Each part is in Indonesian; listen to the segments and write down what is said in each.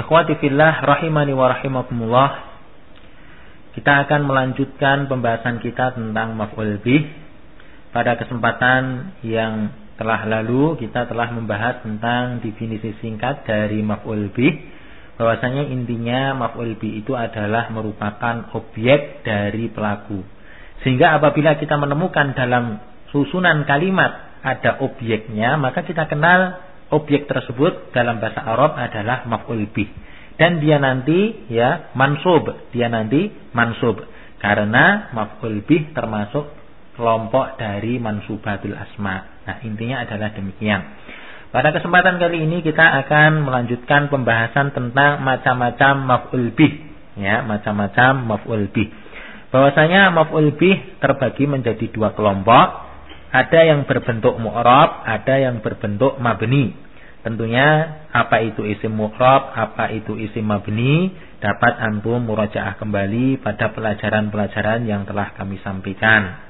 Ikhwati fillah rahimani wa rahimakumullah. Kita akan melanjutkan pembahasan kita tentang maf'ul bih. Pada kesempatan yang telah lalu kita telah membahas tentang definisi singkat dari maf'ul bih. Bahwasanya intinya maf'ul bih itu adalah merupakan objek dari pelaku. Sehingga apabila kita menemukan dalam susunan kalimat ada objeknya, maka kita kenal objek tersebut dalam bahasa Arab adalah maf'ul bih. Dan dia nanti ya mansub. Dia nanti mansub. Karena maf'ul bih termasuk kelompok dari mansubatul asma. Nah intinya adalah demikian. Pada kesempatan kali ini kita akan melanjutkan pembahasan tentang macam-macam maf'ul bih. Ya macam-macam maf'ul bih. Bahwasanya maf'ul bih terbagi menjadi dua kelompok ada yang berbentuk mu'rab, ada yang berbentuk mabni. Tentunya apa itu isim mu'rab, apa itu isim mabni dapat antum murajaah kembali pada pelajaran-pelajaran yang telah kami sampaikan.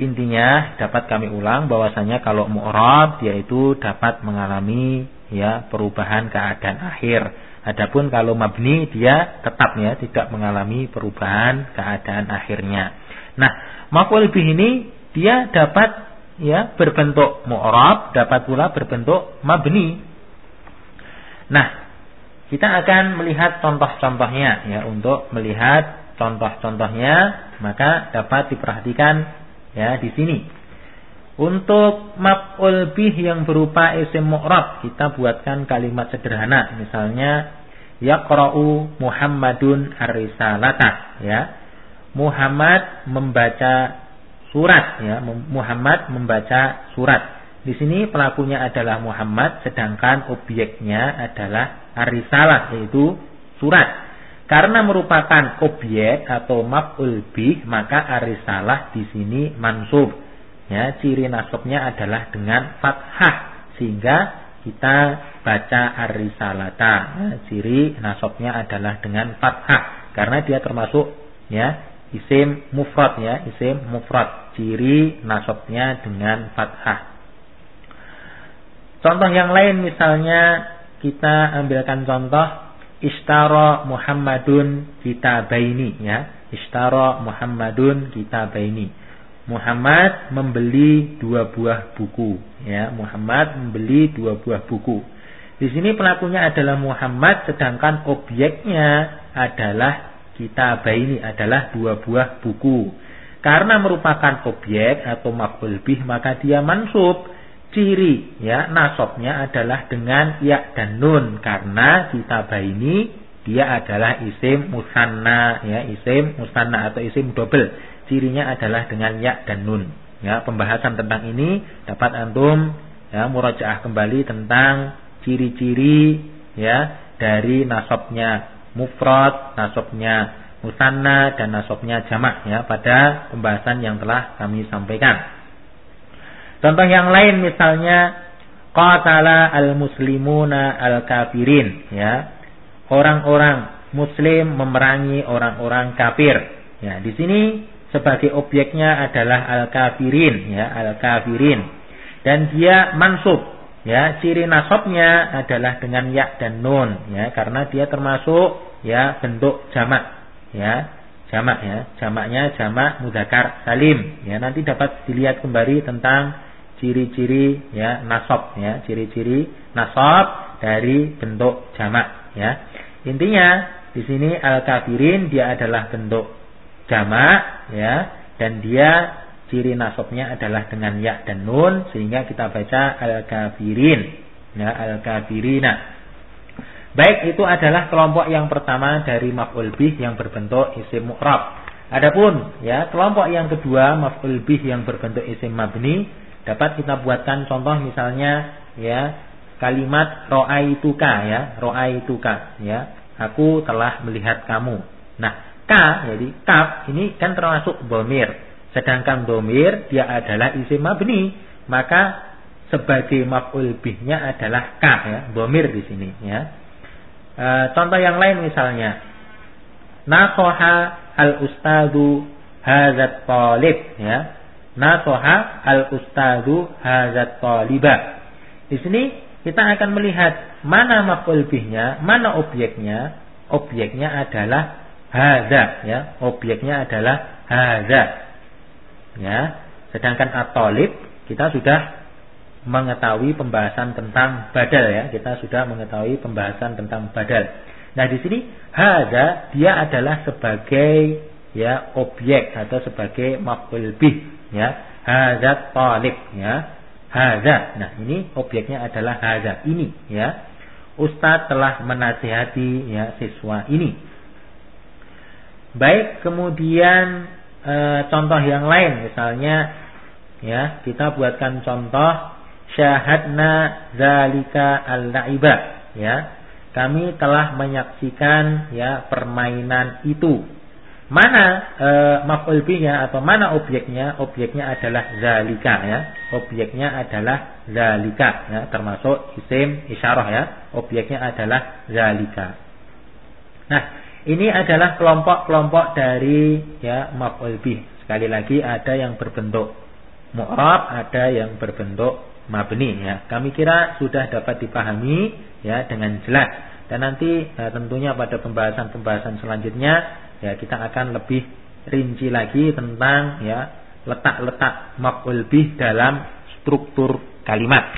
Intinya dapat kami ulang bahwasanya kalau mu'rab dia itu dapat mengalami ya perubahan keadaan akhir. Adapun kalau mabni dia tetap ya tidak mengalami perubahan keadaan akhirnya. Nah, maf'ul bih ini dia dapat ya berbentuk mu'rab, dapat pula berbentuk mabni. Nah, kita akan melihat contoh-contohnya ya untuk melihat contoh-contohnya maka dapat diperhatikan ya di sini. Untuk maf'ul bih yang berupa isim mu'rab kita buatkan kalimat sederhana misalnya yaqra'u Muhammadun ar-risalata ya. Muhammad membaca surat ya Muhammad membaca surat. Di sini pelakunya adalah Muhammad sedangkan objeknya adalah arisalah yaitu surat. Karena merupakan objek atau maf'ul bih maka arisalah di sini mansub. Ya ciri nasabnya adalah dengan fathah sehingga kita baca arisalata ya, ciri nasabnya adalah dengan fathah karena dia termasuk ya isim mufrad ya, isim mufrad. Ciri nasabnya dengan fathah. Contoh yang lain misalnya kita ambilkan contoh Ishtara Muhammadun kitabaini ya. Ishtara Muhammadun kitabaini. Muhammad membeli dua buah buku ya. Muhammad membeli dua buah buku. Di sini pelakunya adalah Muhammad sedangkan objeknya adalah kita ini adalah dua buah buku. Karena merupakan objek atau maf'ul bih maka dia mansub. Ciri ya nasabnya adalah dengan ya dan nun karena kita ini dia adalah isim musanna ya isim musanna atau isim double. Cirinya adalah dengan ya dan nun. Ya, pembahasan tentang ini dapat antum ya murajaah kembali tentang ciri-ciri ya dari nasabnya mufrad, nasabnya musanna dan nasabnya jamak ya pada pembahasan yang telah kami sampaikan. Contoh yang lain misalnya qatala al-muslimuna al-kafirin ya. Orang-orang muslim memerangi orang-orang kafir. Ya, di sini sebagai objeknya adalah al-kafirin ya, al-kafirin. Dan dia mansub Ya, ciri nasabnya adalah dengan ya dan nun ya karena dia termasuk ya bentuk jamak ya. Jamak ya. Jamaknya jamak mudzakkar salim ya. Nanti dapat dilihat kembali tentang ciri-ciri ya nasab ya, ciri-ciri nasab dari bentuk jamak ya. Intinya di sini al-kafirin dia adalah bentuk jamak ya dan dia ciri nasabnya adalah dengan ya dan nun sehingga kita baca al-kafirin. Ya al-kafirina. Baik itu adalah kelompok yang pertama dari maf'ul bih yang berbentuk isim mu'rab. Adapun ya kelompok yang kedua maf'ul bih yang berbentuk isim mabni dapat kita buatkan contoh misalnya ya kalimat ro'aituka ya ro'aituka ya aku telah melihat kamu. Nah ka jadi kaf ini kan termasuk bomir Sedangkan domir dia adalah isim mabni, maka sebagai maf'ul bihnya adalah ka ya, domir di sini ya. E, contoh yang lain misalnya nasoha al ustadu hazat talib ya. Nasoha al ustadu hazat taliba. Di sini kita akan melihat mana maf'ul bihnya, mana objeknya. Objeknya adalah hadza ya. Objeknya adalah hadza. Ya. Sedangkan atolib kita sudah mengetahui pembahasan tentang badal ya. Kita sudah mengetahui pembahasan tentang badal. Nah, di sini hadza dia adalah sebagai ya objek atau sebagai maf'ul bih ya. Hadza talib ya. Hadza. Nah, ini objeknya adalah hadza. Ini ya. Ustadz telah menasihati ya siswa ini. Baik, kemudian e, contoh yang lain misalnya ya, kita buatkan contoh syahadna zalika al-la'iba. Ya kami telah menyaksikan ya permainan itu. Mana e, maf'ul atau mana objeknya? Objeknya adalah zalika ya. Objeknya adalah zalika ya termasuk isim isyarah ya. Objeknya adalah zalika nah ini adalah kelompok-kelompok dari ya maf'ul sekali lagi ada yang berbentuk mu'rab ada yang berbentuk mabni ya. Kami kira sudah dapat dipahami ya dengan jelas. Dan nanti ya, tentunya pada pembahasan-pembahasan selanjutnya ya kita akan lebih rinci lagi tentang ya letak-letak maf'ul bih dalam struktur kalimat.